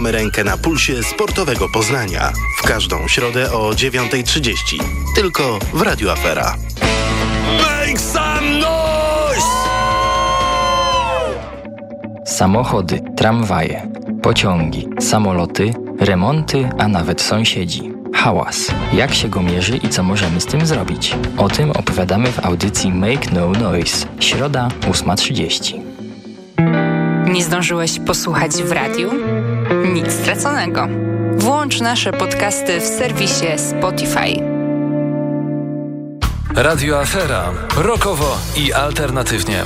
Mamy rękę na pulsie sportowego Poznania. W każdą środę o 9.30. Tylko w Radio Afera. Make some noise! Samochody, tramwaje, pociągi, samoloty, remonty, a nawet sąsiedzi. Hałas. Jak się go mierzy i co możemy z tym zrobić? O tym opowiadamy w audycji Make No Noise. Środa 8.30. Nie zdążyłeś posłuchać w radiu? Nic straconego. Włącz nasze podcasty w serwisie Spotify. Radio Afera. Rokowo i alternatywnie.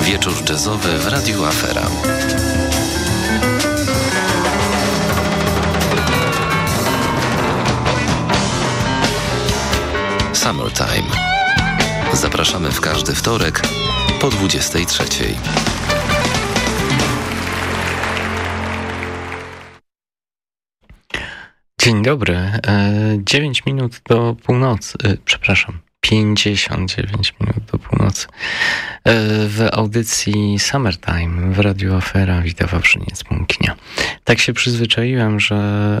Wieczór jazzowy w Radiu Afera. Summertime. Zapraszamy w każdy wtorek po 23. Dzień dobry. 9 minut do północy. Przepraszam. 59 minut do północy. W audycji Summertime w Radiu Afera witam Wawrzyniec Mąknia. Tak się przyzwyczaiłem, że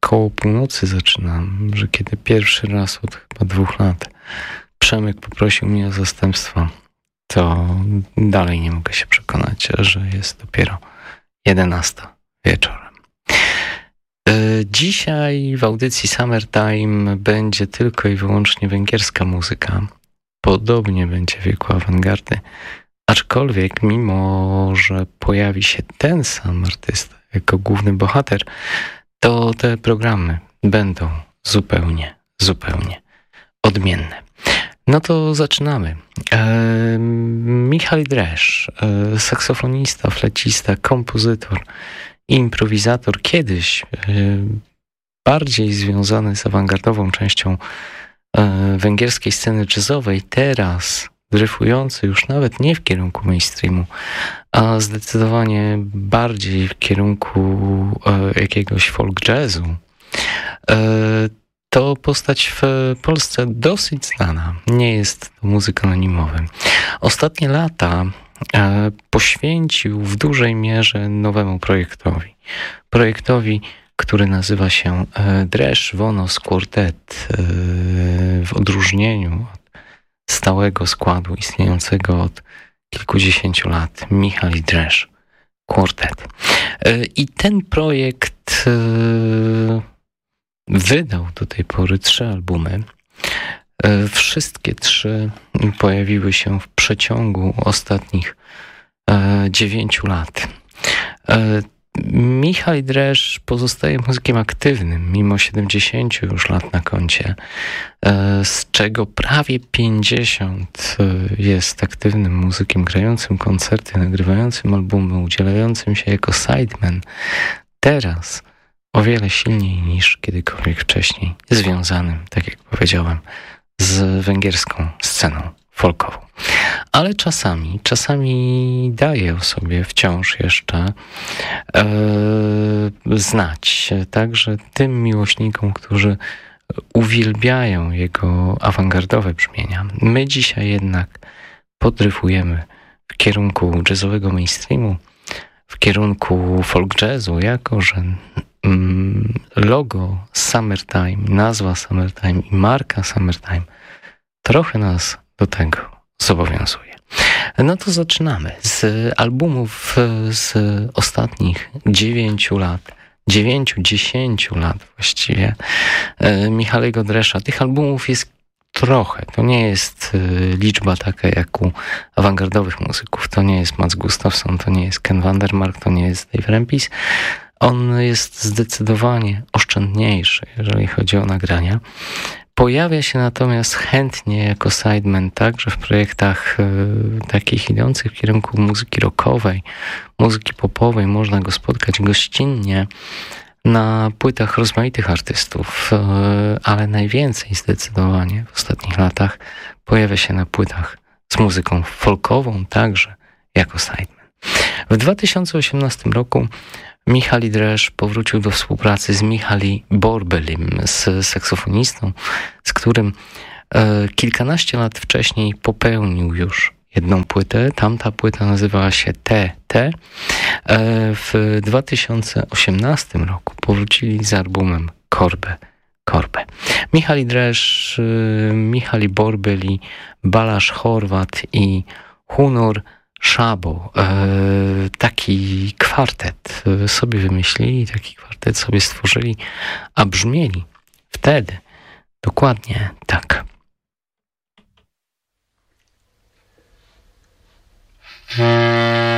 koło północy zaczynam, że kiedy pierwszy raz od chyba dwóch lat Przemek poprosił mnie o zastępstwo, to dalej nie mogę się przekonać, że jest dopiero 11 wieczorem. Dzisiaj w audycji Summertime będzie tylko i wyłącznie węgierska muzyka. Podobnie będzie wieku awangardy. Aczkolwiek, mimo że pojawi się ten sam artysta jako główny bohater, to te programy będą zupełnie, zupełnie odmienne. No to zaczynamy. E, Michał Dresz, e, saksofonista, flecista, kompozytor, improwizator, kiedyś e, bardziej związany z awangardową częścią e, węgierskiej sceny jazzowej, teraz dryfujący już nawet nie w kierunku mainstreamu, a zdecydowanie bardziej w kierunku e, jakiegoś folk jazzu. To postać w Polsce dosyć znana. Nie jest to muzyk anonimowy. Ostatnie lata e, poświęcił w dużej mierze nowemu projektowi. Projektowi, który nazywa się e, Dresz Wonos Quartet e, w odróżnieniu od stałego składu istniejącego od kilkudziesięciu lat Michał Dresz Quartet. I ten projekt wydał do tej pory trzy albumy. Wszystkie trzy pojawiły się w przeciągu ostatnich dziewięciu lat. Michał Dresz pozostaje muzykiem aktywnym, mimo 70 już lat na koncie, z czego prawie 50 jest aktywnym muzykiem, grającym koncerty, nagrywającym albumy, udzielającym się jako sideman. Teraz o wiele silniej niż kiedykolwiek wcześniej, związanym, tak jak powiedziałem, z węgierską sceną folkową. Ale czasami, czasami daje o sobie wciąż jeszcze e, znać, także tym miłośnikom, którzy uwielbiają jego awangardowe brzmienia. My dzisiaj jednak podryfujemy w kierunku jazzowego mainstreamu, w kierunku folk jazzu, jako że logo Summertime, nazwa Summertime i marka Summertime trochę nas do tego zobowiązuje. No to zaczynamy z albumów z ostatnich dziewięciu lat, dziewięciu, dziesięciu lat właściwie Michałego Dresza. Tych albumów jest trochę. To nie jest liczba taka jak u awangardowych muzyków. To nie jest Mats Gustafsson, to nie jest Ken Vandermark, to nie jest Dave Rempis. On jest zdecydowanie oszczędniejszy, jeżeli chodzi o nagrania. Pojawia się natomiast chętnie jako sideman także w projektach y, takich idących w kierunku muzyki rockowej, muzyki popowej. Można go spotkać gościnnie na płytach rozmaitych artystów, y, ale najwięcej zdecydowanie w ostatnich latach pojawia się na płytach z muzyką folkową także jako sideman. W 2018 roku Michali Dresz powrócił do współpracy z Michali Borbelim, z saksofonistą, z którym e, kilkanaście lat wcześniej popełnił już jedną płytę. Tamta płyta nazywała się TT. E, w 2018 roku powrócili z albumem Korbe. Korbe. Michali Dresz, Michali Borbyli, Balasz Chorwat i Hunor Szabo e, taki kwartet e, sobie wymyślili, taki kwartet sobie stworzyli, a brzmieli wtedy dokładnie tak. Hmm.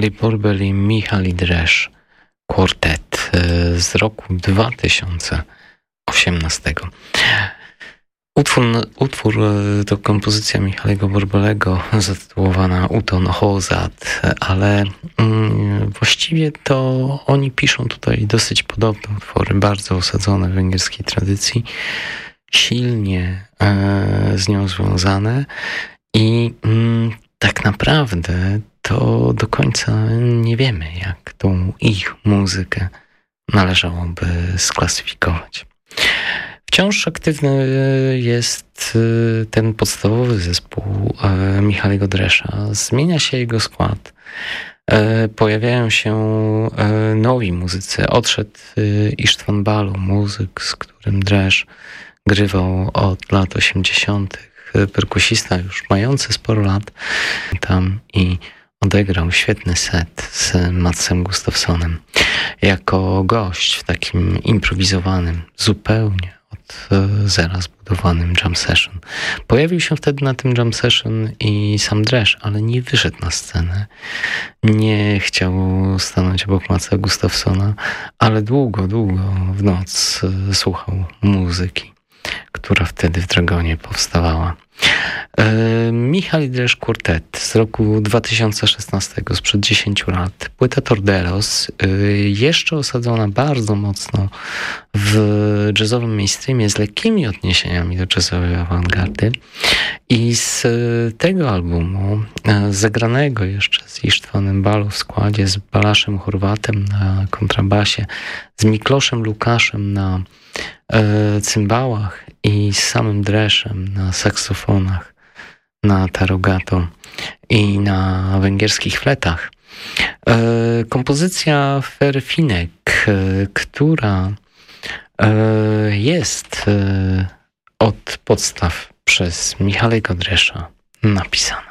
Michali Borbel i Michali Dresz, kwartet z roku 2018. Utwór, utwór to kompozycja Michałego Borbelego zatytułowana Uton Hozat, ale mm, właściwie to oni piszą tutaj dosyć podobne utwory, bardzo osadzone w węgierskiej tradycji, silnie e, z nią związane i mm, tak naprawdę to do końca nie wiemy, jak tą ich muzykę należałoby sklasyfikować. Wciąż aktywny jest y, ten podstawowy zespół y, Michałego Dresza. Zmienia się jego skład. Pojawiają się nowi muzycy. Odszedł Istvan Balu, muzyk, z którym Dresz grywał od lat 80. Perkusista już mający sporo lat tam i odegrał świetny set z Matsem Gustafsonem jako gość w takim improwizowanym, zupełnie od zera zbudowanym jam session. Pojawił się wtedy na tym jam session i sam Dresz, ale nie wyszedł na scenę. Nie chciał stanąć obok Maca Gustafsona, ale długo, długo w noc słuchał muzyki, która wtedy w Dragonie powstawała. E, Michał Dresz Quartet z roku 2016, sprzed 10 lat. Płyta Torderos, e, jeszcze osadzona bardzo mocno w jazzowym mainstreamie z lekkimi odniesieniami do jazzowej awangardy. I z tego albumu, e, zagranego jeszcze z Isztwanem Balu w składzie, z Balaszem Chorwatem na kontrabasie, z Mikloszem Lukaszem na cymbałach i z samym Dreszem na saksofonach, na tarogato i na węgierskich fletach. E, kompozycja Ferfinek, e, która e, jest od podstaw przez Michałego Dresza napisana.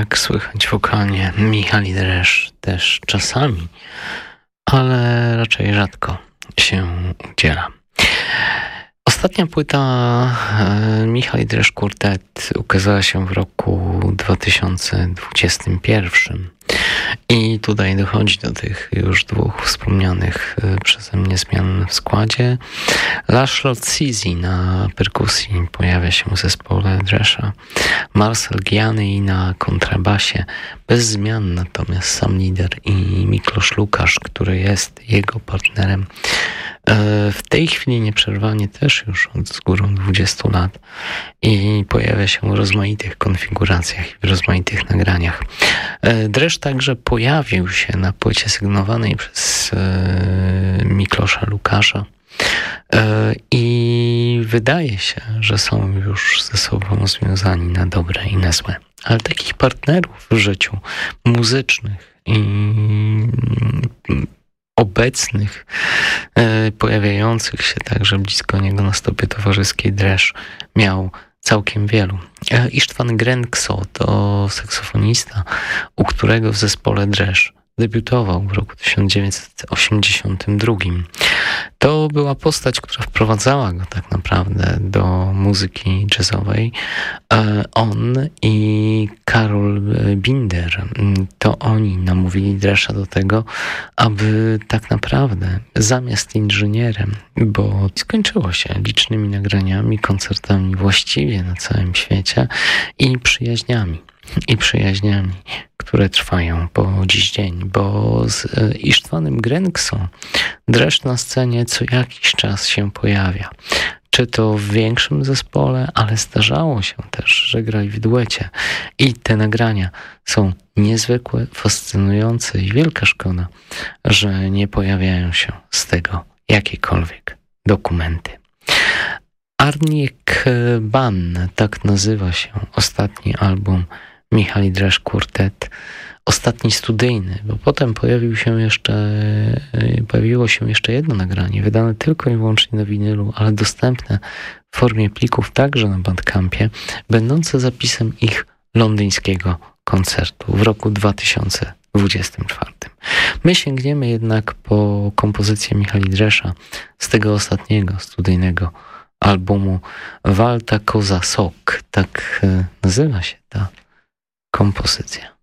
Jak słychać wokalnie, Michali Dresz też czasami, ale raczej rzadko się udziela. Ostatnia płyta e, Michał Dresz Quartet ukazała się w roku 2021 i tutaj dochodzi do tych już dwóch wspomnianych e, przeze mnie zmian w składzie. Laszlo Cizi na perkusji pojawia się w zespole Dresza. Marcel Giany na kontrabasie. Bez zmian natomiast sam lider i Miklosz Lukasz, który jest jego partnerem w tej chwili nieprzerwanie też już od z górą 20 lat i pojawia się w rozmaitych konfiguracjach i w rozmaitych nagraniach. E, Dreszcz także pojawił się na płycie sygnowanej przez e, Miklosza Lukasza i wydaje się, że są już ze sobą związani na dobre i na złe. Ale takich partnerów w życiu muzycznych i obecnych, e, pojawiających się także blisko niego na stopie towarzyskiej dreszcz miał całkiem wielu. E, Isztwan Grenkso to saksofonista, u którego w zespole dreszcz debiutował w roku 1982. To była postać, która wprowadzała go tak naprawdę do muzyki jazzowej. E, on i Karol Binder, to oni namówili Dresza do tego, aby tak naprawdę zamiast inżynierem, bo skończyło się licznymi nagraniami, koncertami właściwie na całym świecie i przyjaźniami i przyjaźniami, które trwają po dziś dzień, bo z e, Isztwanem Grenksą dreszcz na scenie co jakiś czas się pojawia. Czy to w większym zespole, ale zdarzało się też, że grali w duecie. I te nagrania są niezwykłe, fascynujące i wielka szkoda, że nie pojawiają się z tego jakiekolwiek dokumenty. Arniek Ban, tak nazywa się ostatni album Michali Dresz Quartet, ostatni studyjny, bo potem pojawił się jeszcze, e, pojawiło się jeszcze jedno nagranie, wydane tylko i wyłącznie na winylu, ale dostępne w formie plików także na Bandcampie, będące zapisem ich londyńskiego koncertu w roku 2024. My sięgniemy jednak po kompozycję Michali Dresza z tego ostatniego studyjnego albumu Walta Koza Sok, tak e, nazywa się ta kompozycja.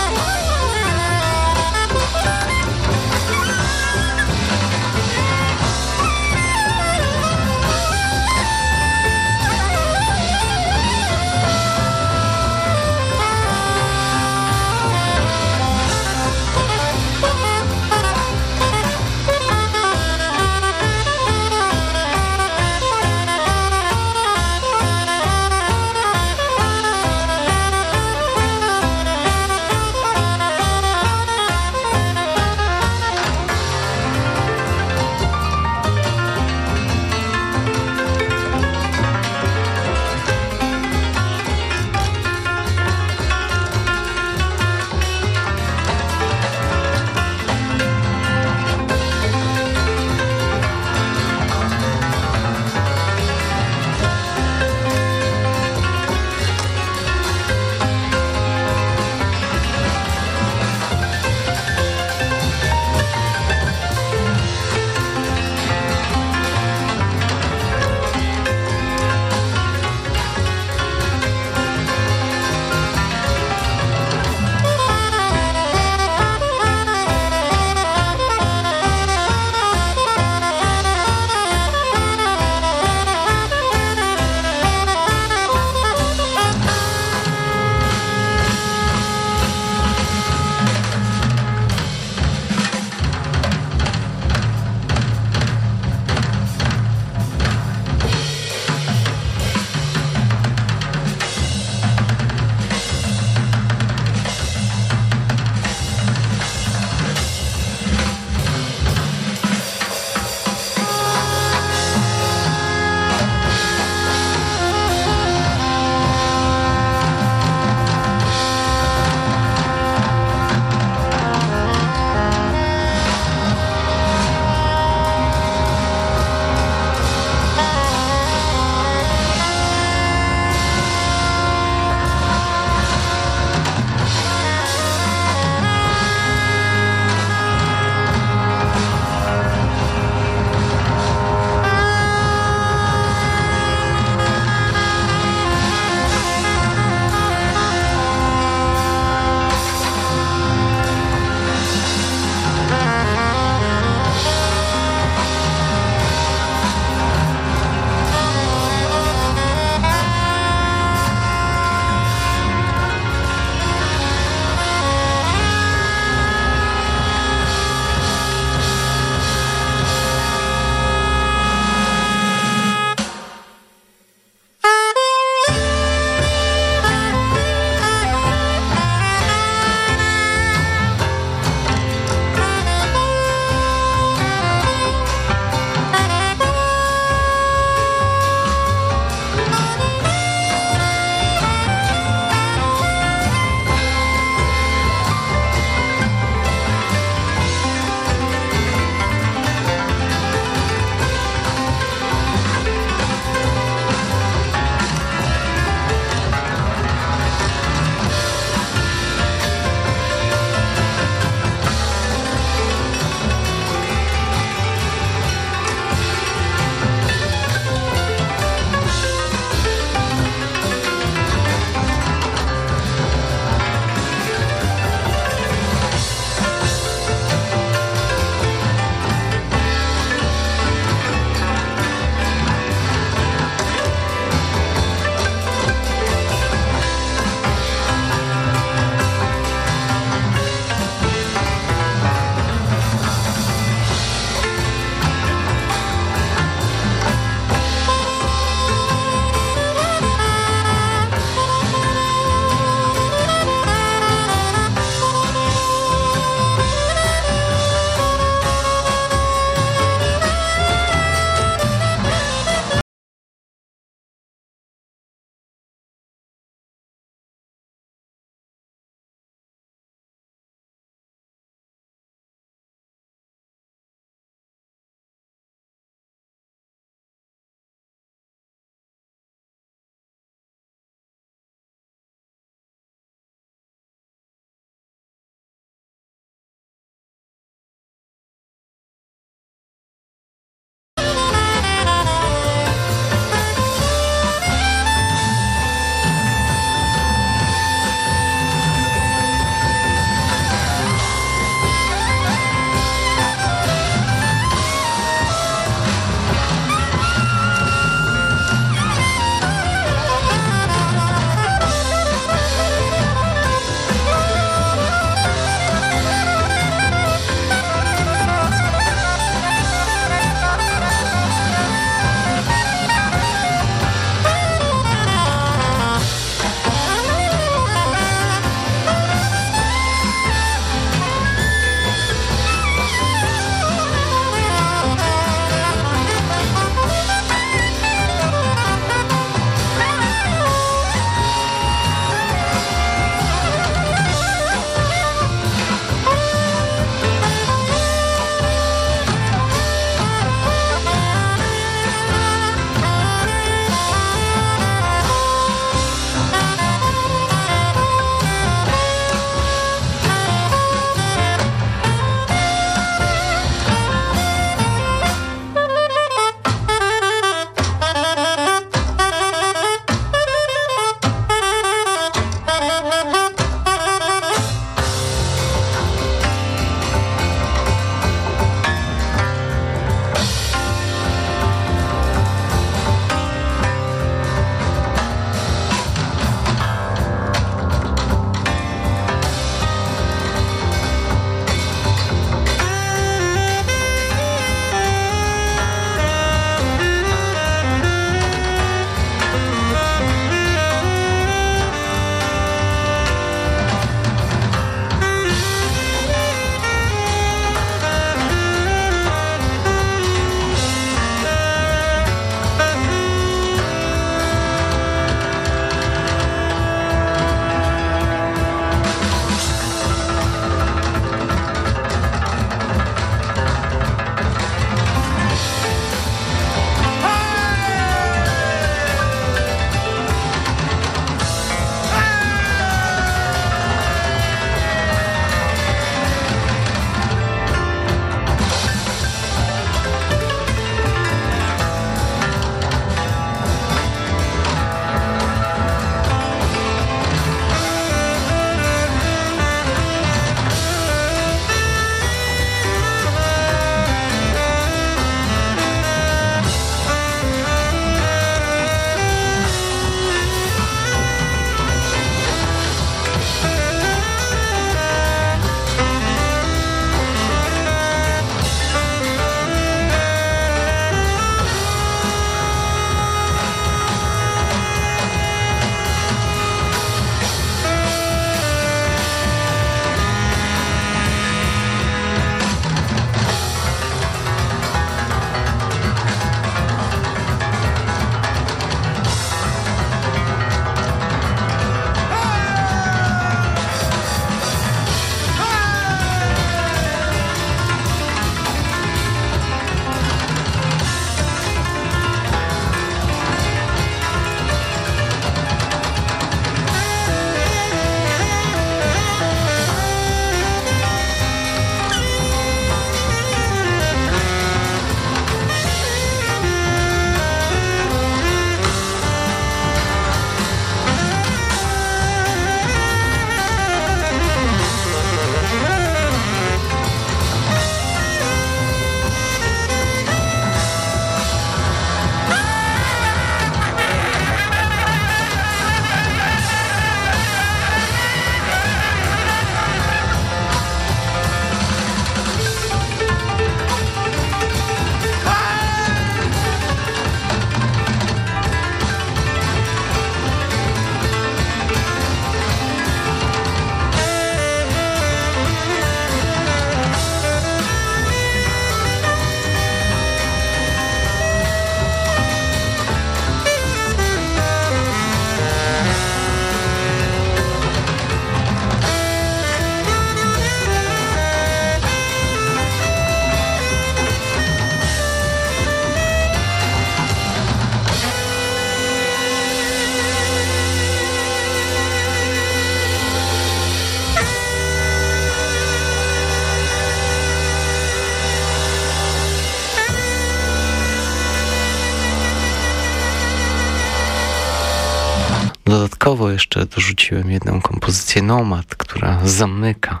Jeszcze dorzuciłem jedną kompozycję Nomad, która zamyka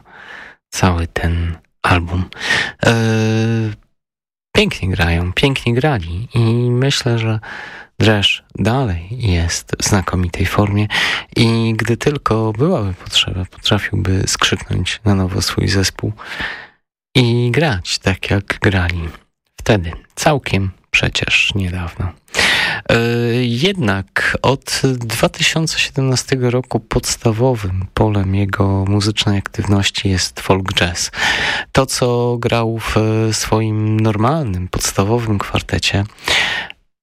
cały ten album. E, pięknie grają, pięknie grali i myślę, że Dresz dalej jest w znakomitej formie i gdy tylko byłaby potrzeba, potrafiłby skrzyknąć na nowo swój zespół i grać tak jak grali wtedy, całkiem przecież niedawno. E, jednak od 2017 roku podstawowym polem jego muzycznej aktywności jest folk jazz. To, co grał w swoim normalnym, podstawowym kwartecie,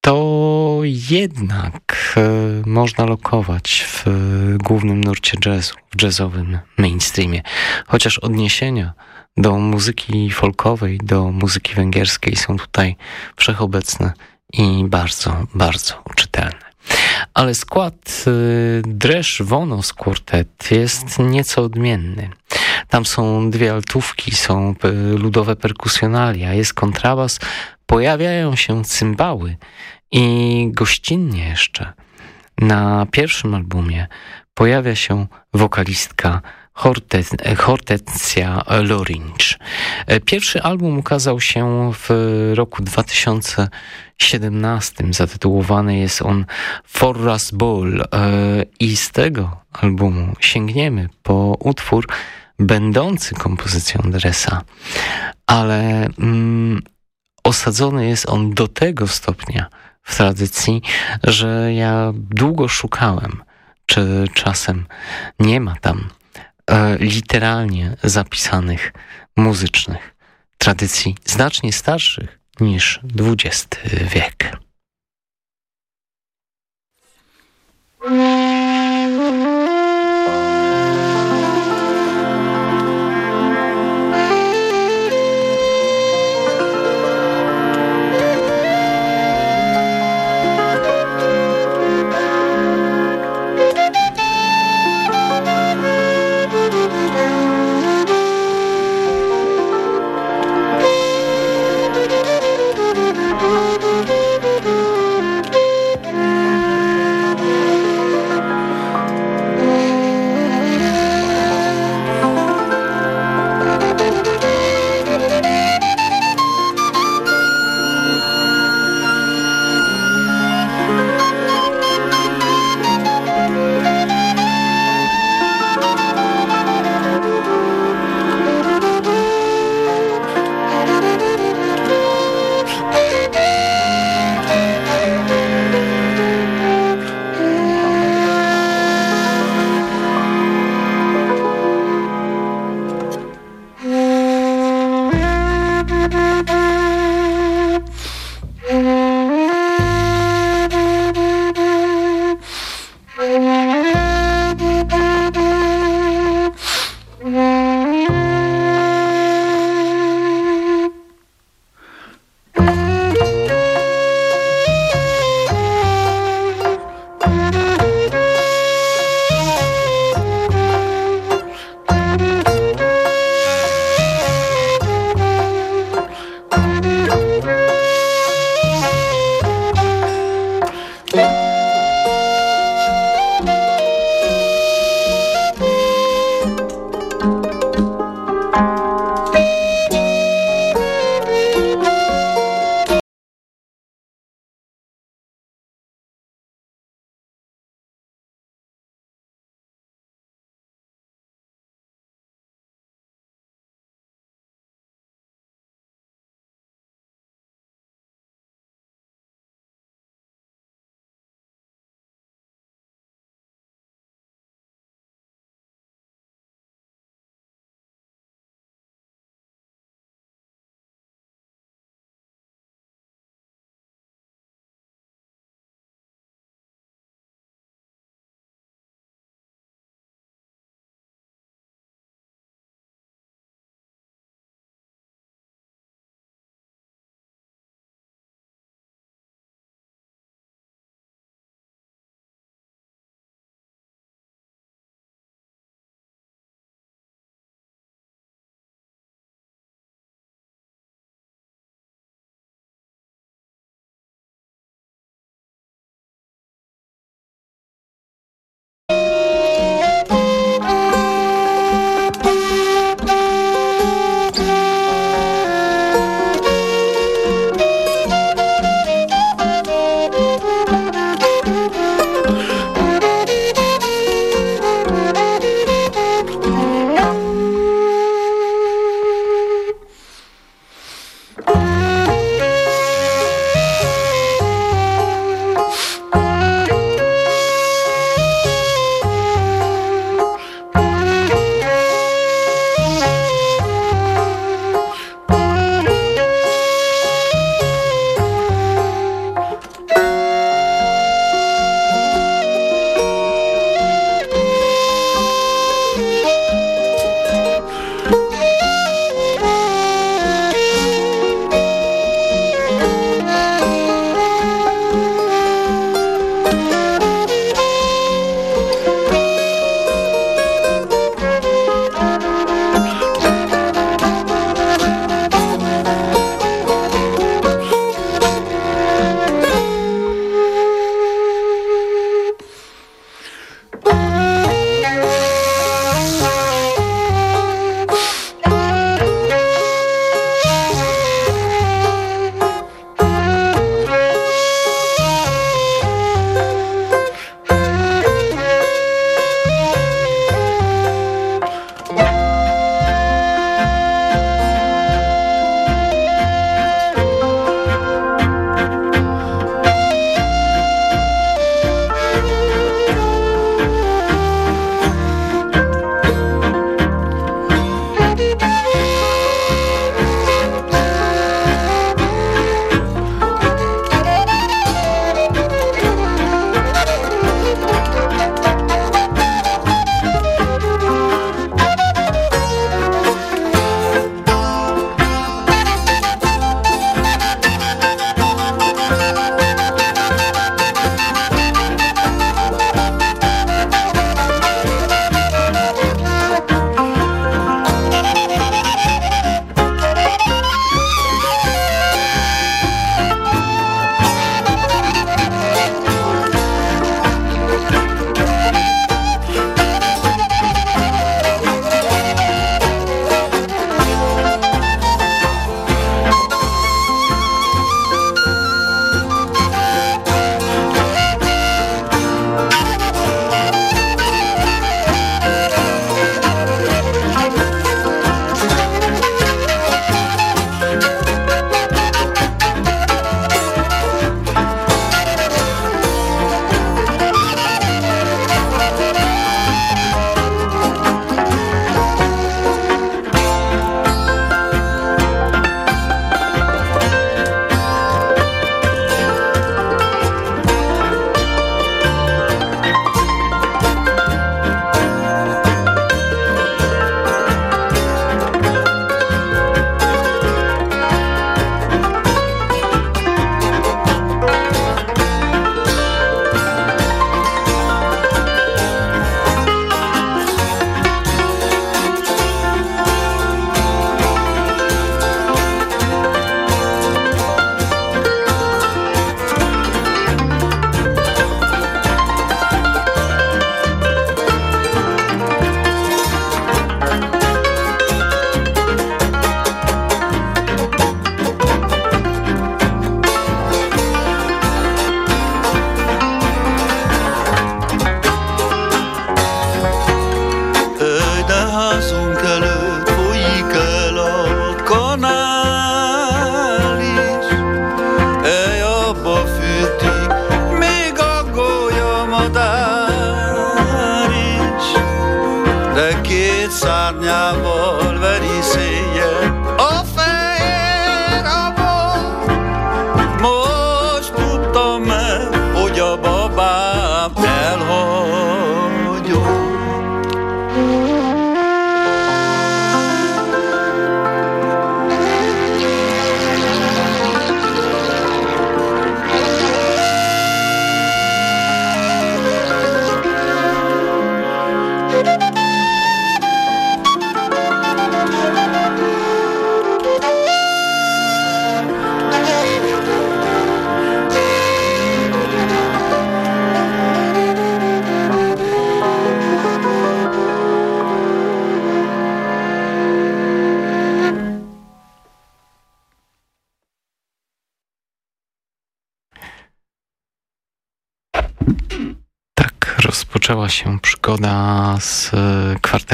to jednak e, można lokować w głównym nurcie jazzu, w jazzowym mainstreamie. Chociaż odniesienia do muzyki folkowej, do muzyki węgierskiej są tutaj wszechobecne i bardzo, bardzo czytelne. Ale skład y, Dresz Wonos Quartet jest nieco odmienny. Tam są dwie altówki, są y, ludowe perkusjonalia, jest kontrabas, pojawiają się cymbały i gościnnie jeszcze na pierwszym albumie pojawia się wokalistka Hortensia Lorinch. Pierwszy album ukazał się w roku 2017. Zatytułowany jest on For Us Ball i z tego albumu sięgniemy po utwór będący kompozycją Dresa, ale mm, osadzony jest on do tego stopnia w tradycji, że ja długo szukałem, czy czasem nie ma tam e, literalnie zapisanych muzycznych tradycji znacznie starszych niż XX wiek.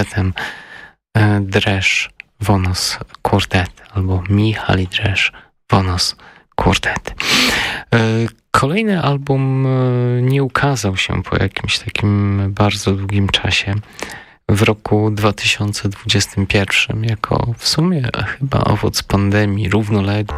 Kwartetem e, Dresz Wonos Quartet albo Michali Dresz Wonos Quartet. E, Kolejny album e, nie ukazał się po jakimś takim bardzo długim czasie. W roku 2021, jako w sumie chyba owoc pandemii równoległy.